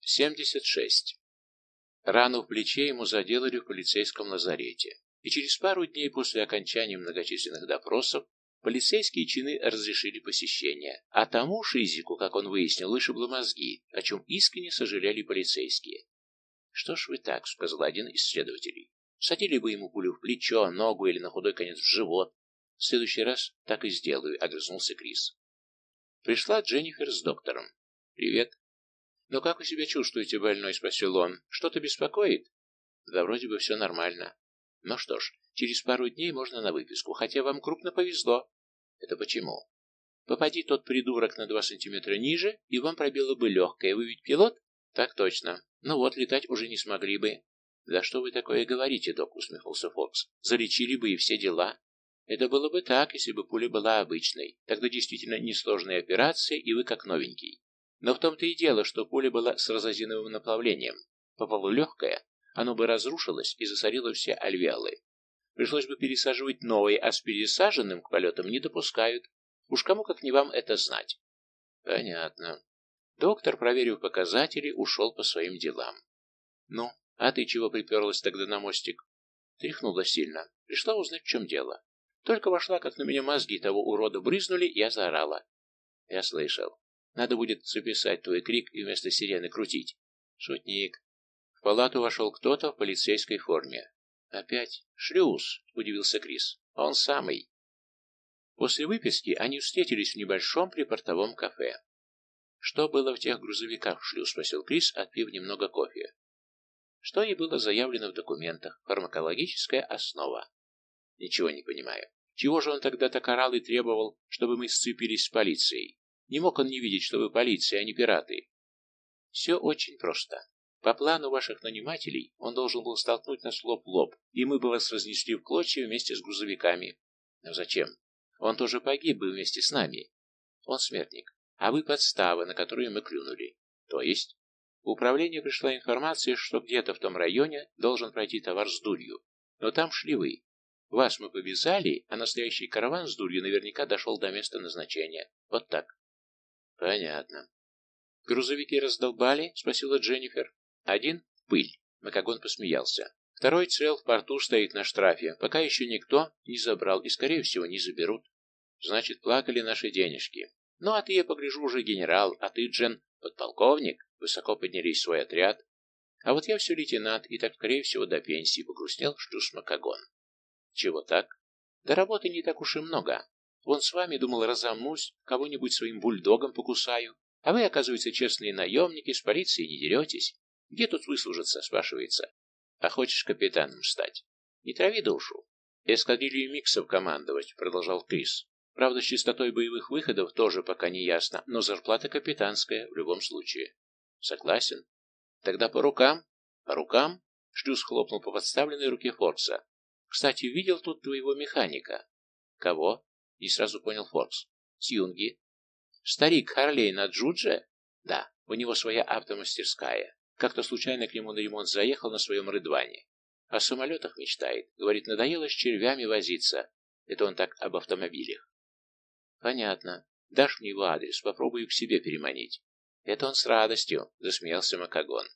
76. Рану в плече ему заделали в полицейском лазарете, и через пару дней после окончания многочисленных допросов полицейские чины разрешили посещение, а тому Шизику, как он выяснил, вышибло мозги, о чем искренне сожалели полицейские. «Что ж вы так?» — сказал один из следователей. «Садили бы ему пулю в плечо, ногу или на худой конец в живот. В следующий раз так и сделаю», — огрызнулся Крис. Пришла Дженнифер с доктором. «Привет». «Ну как вы себя чувствуете, больной?» — спросил он. «Что-то беспокоит?» «Да вроде бы все нормально». «Ну что ж, через пару дней можно на выписку, хотя вам крупно повезло». «Это почему?» «Попади тот придурок на два сантиметра ниже, и вам пробило бы легкое. Вы ведь пилот?» «Так точно. Ну вот, летать уже не смогли бы». «Да что вы такое говорите, док?» — усмехнулся Фокс. «Залечили бы и все дела». «Это было бы так, если бы пуля была обычной. Тогда действительно несложная операция, и вы как новенький. Но в том-то и дело, что пуля была с разозиновым наплавлением. Попало легкое, оно бы разрушилось и засорило все альвеолы. Пришлось бы пересаживать новые, а с пересаженным к полетам не допускают. Уж кому как не вам это знать». «Понятно». Доктор, проверив показатели, ушел по своим делам. «Ну, а ты чего приперлась тогда на мостик?» Тряхнула сильно. Пришла узнать, в чем дело. Только вошла, как на меня мозги того урода брызнули, я заорала. Я слышал. Надо будет записать твой крик и вместо сирены крутить. Шутник. В палату вошел кто-то в полицейской форме. Опять? Шлюз, удивился Крис. Он самый. После выписки они встретились в небольшом припортовом кафе. «Что было в тех грузовиках, шлю?» — спросил Крис, отпив немного кофе. Что и было заявлено в документах. Фармакологическая основа. Ничего не понимаю. Чего же он тогда так орал и требовал, чтобы мы сцепились с полицией? Не мог он не видеть, что вы полиция, а не пираты. Все очень просто. По плану ваших нанимателей он должен был столкнуть нас лоб в лоб, и мы бы вас разнесли в клочья вместе с грузовиками. Но зачем? Он тоже погиб бы вместе с нами. Он смертник а вы подстава, на которую мы клюнули. То есть, в управление пришла информация, что где-то в том районе должен пройти товар с дурью. Но там шли вы. Вас мы повязали, а настоящий караван с дурью наверняка дошел до места назначения. Вот так. Понятно. Грузовики раздолбали? Спросила Дженнифер. Один — пыль. Макагон посмеялся. Второй цел в порту стоит на штрафе, пока еще никто не забрал и, скорее всего, не заберут. Значит, плакали наши денежки. Ну, а ты, я погляжу, уже генерал, а ты, Джен, подполковник. Высоко поднялись свой отряд. А вот я все лейтенант, и так, скорее всего, до пенсии погрустнел Штус Макагон. Чего так? Да работы не так уж и много. Вон с вами, думал, разомнусь, кого-нибудь своим бульдогом покусаю. А вы, оказывается, честные наемники, с полицией не деретесь. Где тут выслужиться, спрашивается. А хочешь капитаном стать? Не трави душу. Эскадрилью миксов командовать, продолжал Крис. Правда, с частотой боевых выходов тоже пока не ясно, но зарплата капитанская в любом случае. Согласен. Тогда по рукам? По рукам? Шлюз хлопнул по подставленной руке Форкса. Кстати, видел тут твоего механика. Кого? Не сразу понял Форкс. Сьюнги. Старик Харлей на Джудже? Да, у него своя автомастерская. Как-то случайно к нему на ремонт заехал на своем рыдване. О самолетах мечтает. Говорит, надоело с червями возиться. Это он так об автомобилях. Понятно. Дашь мне его адрес, попробую к себе переманить. Это он с радостью, засмеялся Макагон.